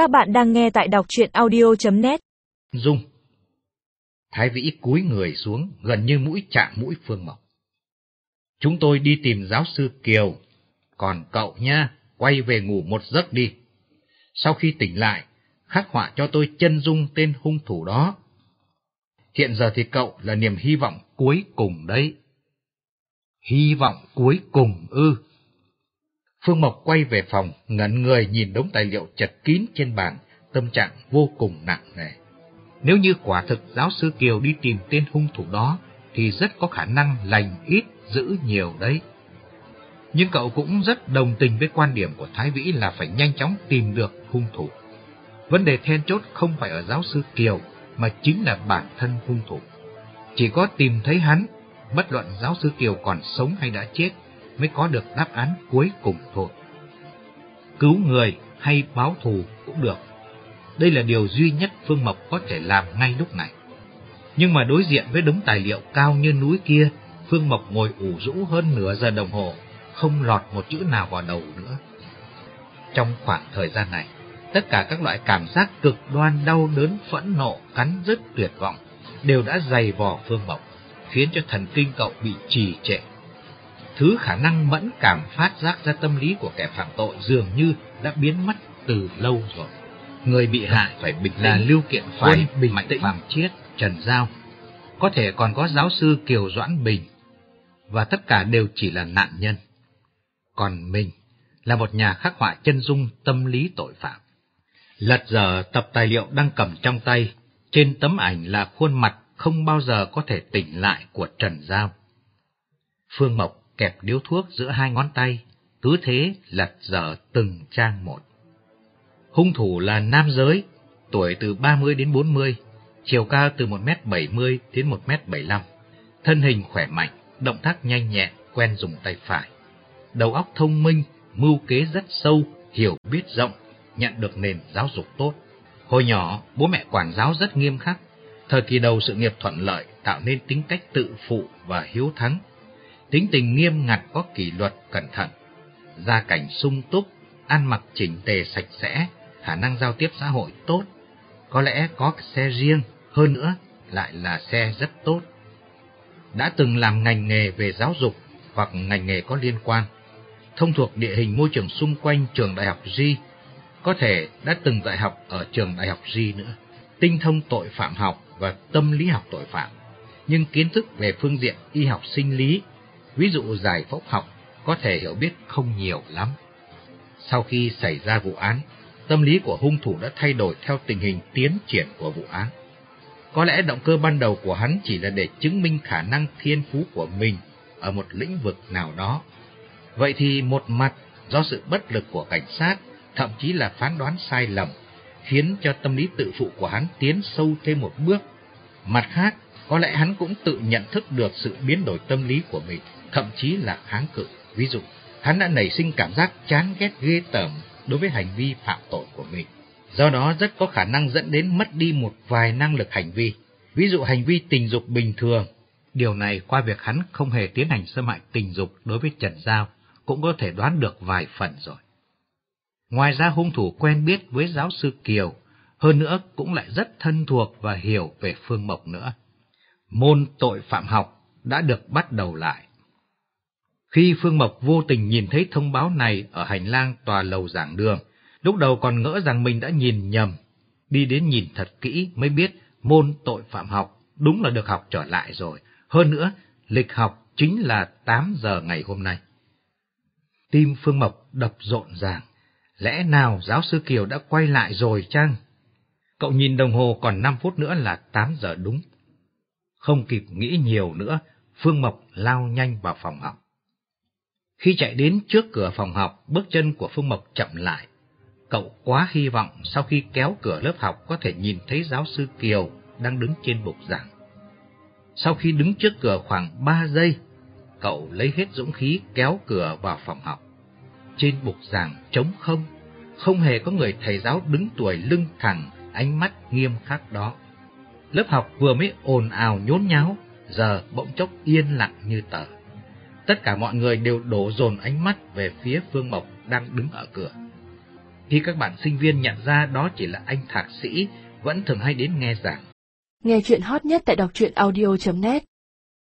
Các bạn đang nghe tại đọc truyện audio.net. Dung. Thái Vĩ cúi người xuống, gần như mũi chạm mũi Phương Mộc. Chúng tôi đi tìm giáo sư Kiều, còn cậu nha, quay về ngủ một giấc đi. Sau khi tỉnh lại, khắc họa cho tôi chân dung tên hung thủ đó. Hiện giờ thì cậu là niềm hy vọng cuối cùng đấy. Hy vọng cuối cùng ư. Phương Mộc quay về phòng, ngẩn người nhìn đống tài liệu chật kín trên bàn, tâm trạng vô cùng nặng nề. Nếu như quả thực giáo sư Kiều đi tìm tên hung thủ đó, thì rất có khả năng lành ít, giữ nhiều đấy. Nhưng cậu cũng rất đồng tình với quan điểm của Thái Vĩ là phải nhanh chóng tìm được hung thủ. Vấn đề then chốt không phải ở giáo sư Kiều, mà chính là bản thân hung thủ. Chỉ có tìm thấy hắn, bất luận giáo sư Kiều còn sống hay đã chết, mới có được đáp án cuối cùng thôi. Cứu người hay báo thù cũng được. Đây là điều duy nhất Phương Mộc có thể làm ngay lúc này. Nhưng mà đối diện với đống tài liệu cao như núi kia, Phương Mộc ngồi ủ rũ hơn nửa giờ đồng hồ, không lọt một chữ nào vào đầu nữa. Trong khoảng thời gian này, tất cả các loại cảm giác cực đoan đau đớn phẫn nộ, cắn rứt tuyệt vọng đều đã dày vò Phương Mộc, khiến cho thần kinh cậu bị trì trệ thứ khả năng mẫn cảm phát giác ra tâm lý của kẻ phạm tội dường như đã biến mất từ lâu rồi. Người bị hại phải bình là Lưu Kiện phải bình mạnh tĩnh, Phạm Chiết, Trần Giao, có thể còn có giáo sư Kiều Doãn Bình, và tất cả đều chỉ là nạn nhân. Còn mình là một nhà khắc họa chân dung tâm lý tội phạm. Lật giờ tập tài liệu đang cầm trong tay, trên tấm ảnh là khuôn mặt không bao giờ có thể tỉnh lại của Trần Giao. Phương Mộc kẹp điếu thuốc giữa hai ngón tay, cứ thế lật dở từng trang một. Hung thủ là nam giới, tuổi từ 30 đến 40, chiều cao từ 1m70 đến 1m75, thân hình khỏe mạnh, động tác nhanh nhẹn, quen dùng tay phải. Đầu óc thông minh, mưu kế rất sâu, hiểu biết rộng, nhận được nền giáo dục tốt. Hồi nhỏ, bố mẹ quản giáo rất nghiêm khắc. Thời kỳ đầu sự nghiệp thuận lợi tạo nên tính cách tự phụ và hiếu thắng, tính tình nghiêm ngặt có kỷ luật cẩn thận, gia cảnh sung túc, ăn mặc chỉnh tề sạch sẽ, khả năng giao tiếp xã hội tốt, có lẽ có xe riêng, hơn nữa lại là xe rất tốt. Đã từng làm ngành nghề về giáo dục hoặc ngành nghề có liên quan, thông thuộc địa hình môi trường xung quanh trường đại học G, có thể đã từng dạy học ở trường đại học G nữa, tinh thông tội phạm học và tâm lý học tội phạm, nhưng kiến thức về phương diện y học sinh lý ví dụ giải phẫu học, có thể hiểu biết không nhiều lắm. Sau khi xảy ra vụ án, tâm lý của hung thủ đã thay đổi theo tình hình tiến triển của vụ án. Có lẽ động cơ ban đầu của hắn chỉ là để chứng minh khả năng thiên phú của mình ở một lĩnh vực nào đó. Vậy thì một mặt, do sự bất lực của cảnh sát, thậm chí là phán đoán sai lầm, khiến cho tâm lý tự phụ của hắn tiến sâu thêm một bước. Mặt khác, có lẽ hắn cũng tự nhận thức được sự biến đổi tâm lý của mình thậm chí là kháng cự. Ví dụ, hắn đã nảy sinh cảm giác chán ghét ghê tởm đối với hành vi phạm tội của mình. Do đó rất có khả năng dẫn đến mất đi một vài năng lực hành vi. Ví dụ hành vi tình dục bình thường. Điều này qua việc hắn không hề tiến hành xâm hại tình dục đối với Trần Giao cũng có thể đoán được vài phần rồi. Ngoài ra hung thủ quen biết với giáo sư Kiều, hơn nữa cũng lại rất thân thuộc và hiểu về Phương Mộc nữa. Môn tội phạm học đã được bắt đầu lại. Khi Phương Mộc vô tình nhìn thấy thông báo này ở hành lang tòa lầu giảng đường, lúc đầu còn ngỡ rằng mình đã nhìn nhầm. Đi đến nhìn thật kỹ mới biết môn tội phạm học đúng là được học trở lại rồi. Hơn nữa, lịch học chính là 8 giờ ngày hôm nay. Tim Phương Mộc đập rộn ràng. Lẽ nào giáo sư Kiều đã quay lại rồi chăng? Cậu nhìn đồng hồ còn 5 phút nữa là 8 giờ đúng. Không kịp nghĩ nhiều nữa, Phương Mộc lao nhanh vào phòng học. Khi chạy đến trước cửa phòng học, bước chân của Phương Mộc chậm lại. Cậu quá hy vọng sau khi kéo cửa lớp học có thể nhìn thấy giáo sư Kiều đang đứng trên bục giảng. Sau khi đứng trước cửa khoảng 3 giây, cậu lấy hết dũng khí kéo cửa vào phòng học. Trên bục giảng trống không, không hề có người thầy giáo đứng tuổi lưng thẳng, ánh mắt nghiêm khắc đó. Lớp học vừa mới ồn ào nhốn nháo, giờ bỗng chốc yên lặng như tờ tất cả mọi người đều đổ dồn ánh mắt về phía Phương Mộc đang đứng ở cửa. Khi các bạn sinh viên nhận ra đó chỉ là anh thạc sĩ, vẫn thường hay đến nghe giảng. Nghe chuyện hot nhất tại đọc truyện audio.net